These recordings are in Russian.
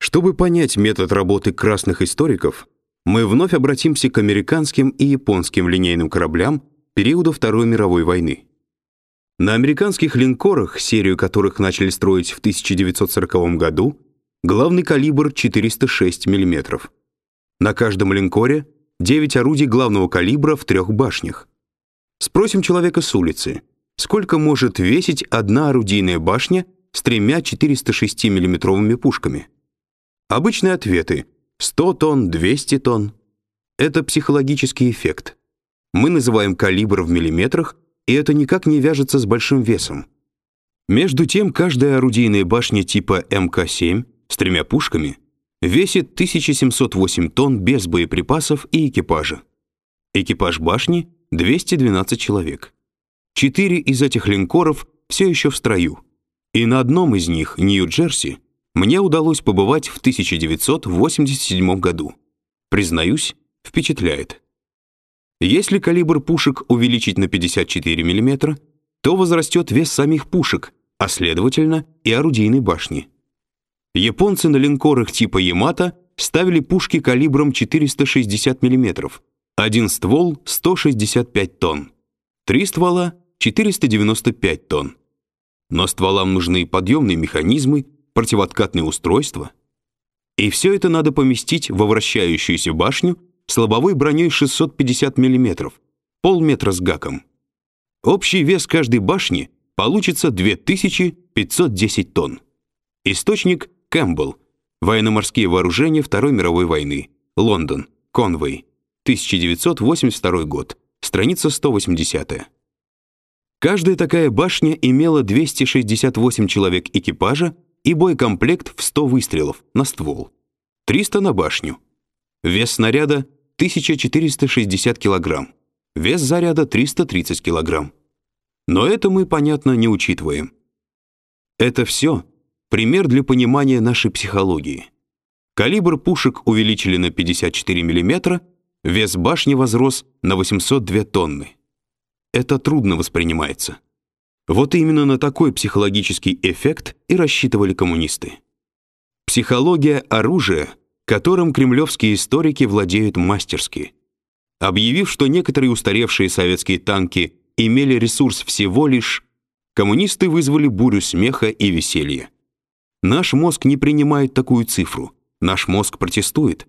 Чтобы понять метод работы красных историков, мы вновь обратимся к американским и японским линейным кораблям периода Второй мировой войны. На американских линкорах, серию которых начали строить в 1940 году, главный калибр 406 мм. На каждом линкоре 9 орудий главного калибра в трех башнях. Спросим человека с улицы, сколько может весить одна орудийная башня с тремя 406 миллиметровыми пушками? Обычные ответы — 100 тонн, 200 тонн. Это психологический эффект. Мы называем калибр в миллиметрах, и это никак не вяжется с большим весом. Между тем, каждая орудийная башня типа МК-7 с тремя пушками весит 1708 тонн без боеприпасов и экипажа. Экипаж башни — 212 человек. Четыре из этих линкоров все еще в строю. И на одном из них, Нью-Джерси, мне удалось побывать в 1987 году. Признаюсь, впечатляет. Если калибр пушек увеличить на 54 мм, то возрастет вес самих пушек, а следовательно и орудийной башни. Японцы на линкорах типа Ямато ставили пушки калибром 460 мм, один ствол 165 тонн, три ствола 495 тонн. Но стволам нужны подъемные механизмы, противооткатные устройства. И все это надо поместить во вращающуюся башню с лобовой броней 650 мм, полметра с гаком. Общий вес каждой башни получится 2510 тонн. Источник Кэмпбелл. Военно-морские вооружения Второй мировой войны. Лондон. Конвей. 1982 год. Страница 180. Каждая такая башня имела 268 человек экипажа и боекомплект в 100 выстрелов на ствол. 300 на башню. Вес снаряда 1460 килограмм. Вес заряда 330 килограмм. Но это мы, понятно, не учитываем. Это все пример для понимания нашей психологии. Калибр пушек увеличили на 54 мм, вес башни возрос на 802 тонны. Это трудно воспринимается. Вот именно на такой психологический эффект и рассчитывали коммунисты. Психология оружия которым кремлевские историки владеют мастерски. Объявив, что некоторые устаревшие советские танки имели ресурс всего лишь, коммунисты вызвали бурю смеха и веселья. Наш мозг не принимает такую цифру. Наш мозг протестует.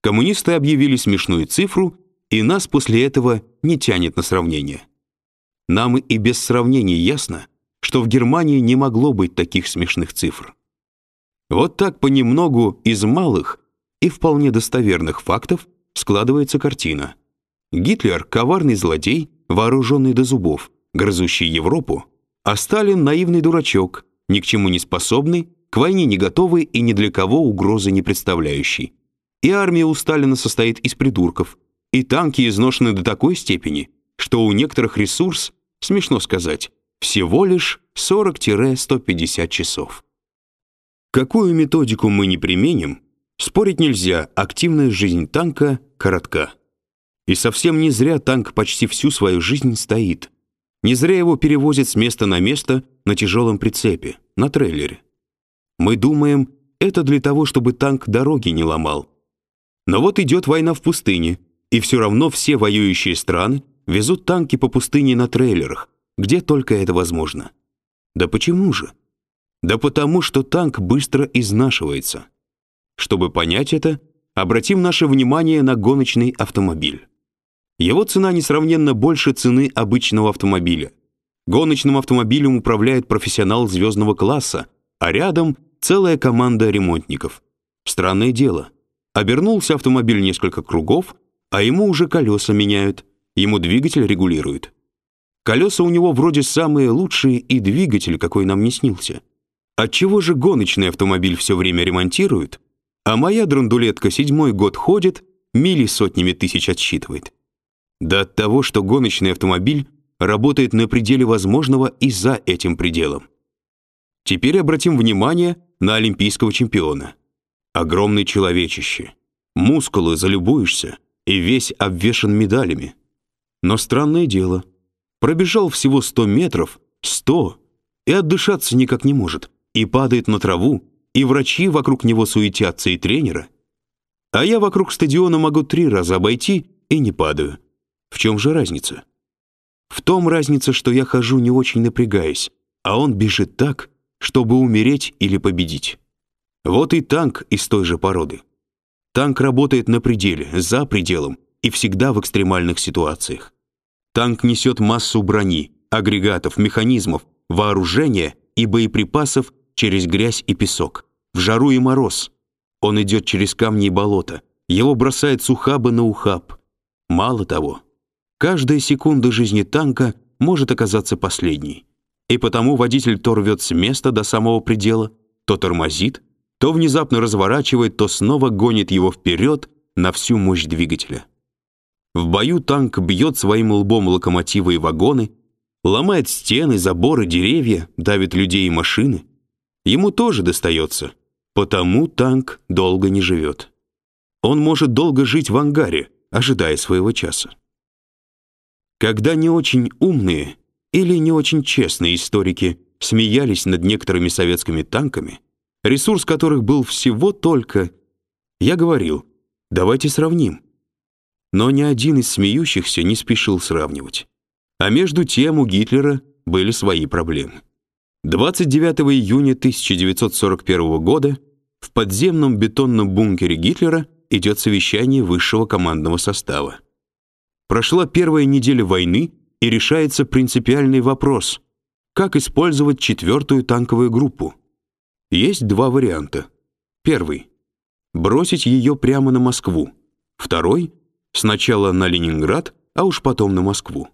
Коммунисты объявили смешную цифру, и нас после этого не тянет на сравнение. Нам и без сравнений ясно, что в Германии не могло быть таких смешных цифр. Вот так понемногу из малых и вполне достоверных фактов складывается картина. Гитлер — коварный злодей, вооруженный до зубов, грызущий Европу, а Сталин — наивный дурачок, ни к чему не способный, к войне не готовый и ни для кого угрозы не представляющий. И армия у Сталина состоит из придурков, и танки изношены до такой степени, что у некоторых ресурс, смешно сказать, всего лишь 40-150 часов. Какую методику мы не применим, спорить нельзя, активная жизнь танка коротка. И совсем не зря танк почти всю свою жизнь стоит. Не зря его перевозят с места на место на тяжелом прицепе, на трейлере. Мы думаем, это для того, чтобы танк дороги не ломал. Но вот идет война в пустыне, и все равно все воюющие страны везут танки по пустыне на трейлерах, где только это возможно. Да почему же? Да потому, что танк быстро изнашивается. Чтобы понять это, обратим наше внимание на гоночный автомобиль. Его цена несравненно больше цены обычного автомобиля. Гоночным автомобилем управляет профессионал звездного класса, а рядом целая команда ремонтников. Странное дело. Обернулся автомобиль несколько кругов, а ему уже колеса меняют, ему двигатель регулируют. Колеса у него вроде самые лучшие и двигатель, какой нам не снился. Отчего же гоночный автомобиль все время ремонтируют, а моя драндулетка седьмой год ходит, мили сотнями тысяч отсчитывает? Да от того, что гоночный автомобиль работает на пределе возможного и за этим пределом. Теперь обратим внимание на олимпийского чемпиона. Огромный человечище. Мускулы залюбуешься, и весь обвешан медалями. Но странное дело. Пробежал всего 100 метров, 100, и отдышаться никак не может и падает на траву, и врачи вокруг него суетятся, и тренера. А я вокруг стадиона могу три раза обойти и не падаю. В чем же разница? В том разница, что я хожу не очень напрягаясь, а он бежит так, чтобы умереть или победить. Вот и танк из той же породы. Танк работает на пределе, за пределом и всегда в экстремальных ситуациях. Танк несет массу брони, агрегатов, механизмов, вооружения и боеприпасов через грязь и песок, в жару и мороз. Он идет через камни и болота, его бросает с ухаба на ухаб. Мало того, каждая секунда жизни танка может оказаться последней. И потому водитель то рвет с места до самого предела, то тормозит, то внезапно разворачивает, то снова гонит его вперед на всю мощь двигателя. В бою танк бьет своим лбом локомотивы и вагоны, ломает стены, заборы, деревья, давит людей и машины. Ему тоже достается, потому танк долго не живет. Он может долго жить в ангаре, ожидая своего часа. Когда не очень умные или не очень честные историки смеялись над некоторыми советскими танками, ресурс которых был всего только... Я говорил, давайте сравним. Но ни один из смеющихся не спешил сравнивать. А между тем у Гитлера были свои проблемы. 29 июня 1941 года в подземном бетонном бункере Гитлера идет совещание высшего командного состава. Прошла первая неделя войны, и решается принципиальный вопрос: как использовать четвертую танковую группу? Есть два варианта. Первый бросить ее прямо на Москву. Второй сначала на Ленинград, а уж потом на Москву.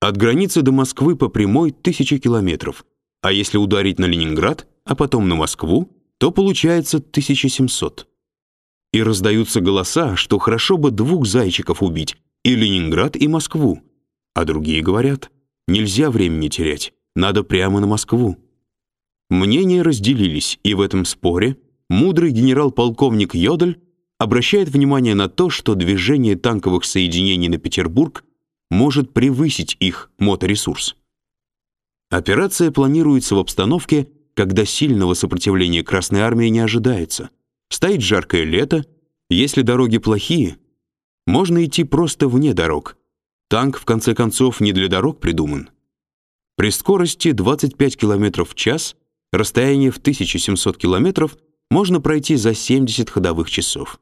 От границы до Москвы по прямой тысячи километров, а если ударить на Ленинград, а потом на Москву, то получается 1700. И раздаются голоса, что хорошо бы двух зайчиков убить, и Ленинград, и Москву. А другие говорят: нельзя времени терять, надо прямо на Москву. Мнения разделились, и в этом споре мудрый генерал-полковник Йодль обращает внимание на то, что движение танковых соединений на Петербург может превысить их моторесурс. Операция планируется в обстановке, когда сильного сопротивления Красной армии не ожидается. Стоит жаркое лето, если дороги плохие, можно идти просто вне дорог. Танк в конце концов не для дорог придуман. При скорости 25 км в час Расстояние в 1700 километров можно пройти за 70 ходовых часов.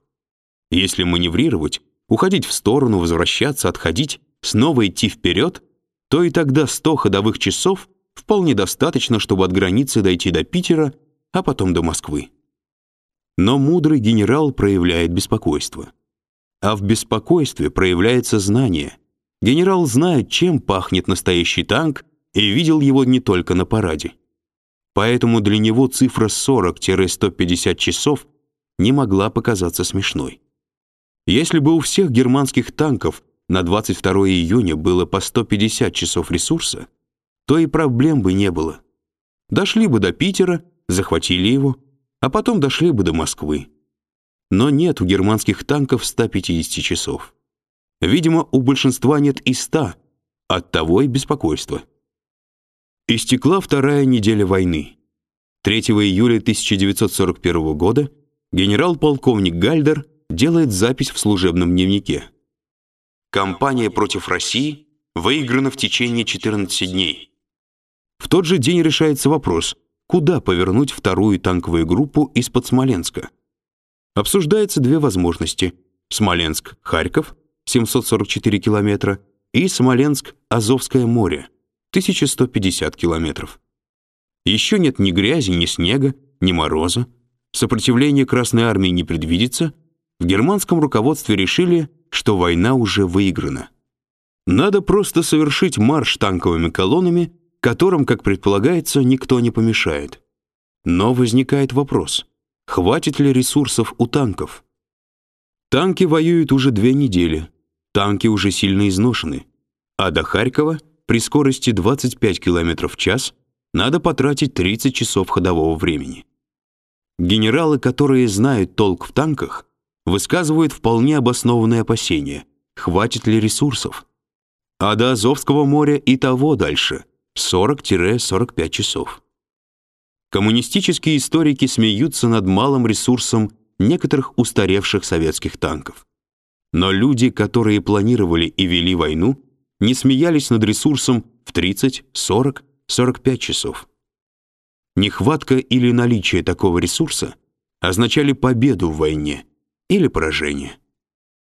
Если маневрировать, уходить в сторону, возвращаться, отходить, снова идти вперед, то и тогда 100 ходовых часов вполне достаточно, чтобы от границы дойти до Питера, а потом до Москвы. Но мудрый генерал проявляет беспокойство. А в беспокойстве проявляется знание. Генерал знает, чем пахнет настоящий танк, и видел его не только на параде поэтому для него цифра 40-150 часов не могла показаться смешной. Если бы у всех германских танков на 22 июня было по 150 часов ресурса, то и проблем бы не было. Дошли бы до Питера, захватили его, а потом дошли бы до Москвы. Но нет у германских танков 150 часов. Видимо, у большинства нет и 100, оттого и беспокойство. Истекла вторая неделя войны. 3 июля 1941 года генерал-полковник Гальдер делает запись в служебном дневнике. Кампания против России выиграна в течение 14 дней. В тот же день решается вопрос, куда повернуть вторую танковую группу из-под Смоленска. Обсуждаются две возможности: Смоленск-Харьков 744 километра и Смоленск-Азовское море 1150 километров. Еще нет ни грязи, ни снега, ни мороза. Сопротивление Красной армии не предвидится. В германском руководстве решили, что война уже выиграна. Надо просто совершить марш танковыми колоннами, которым, как предполагается, никто не помешает. Но возникает вопрос: хватит ли ресурсов у танков? Танки воюют уже две недели. Танки уже сильно изношены, а до Харькова при скорости 25 км в час надо потратить 30 часов ходового времени. Генералы, которые знают толк в танках, высказывают вполне обоснованные опасения: хватит ли ресурсов? А до Азовского моря и того дальше 40-45 часов. Коммунистические историки смеются над малым ресурсом некоторых устаревших советских танков. Но люди, которые планировали и вели войну, не смеялись над ресурсом в 30, 40, 45 часов. Нехватка или наличие такого ресурса означали победу в войне или поражение.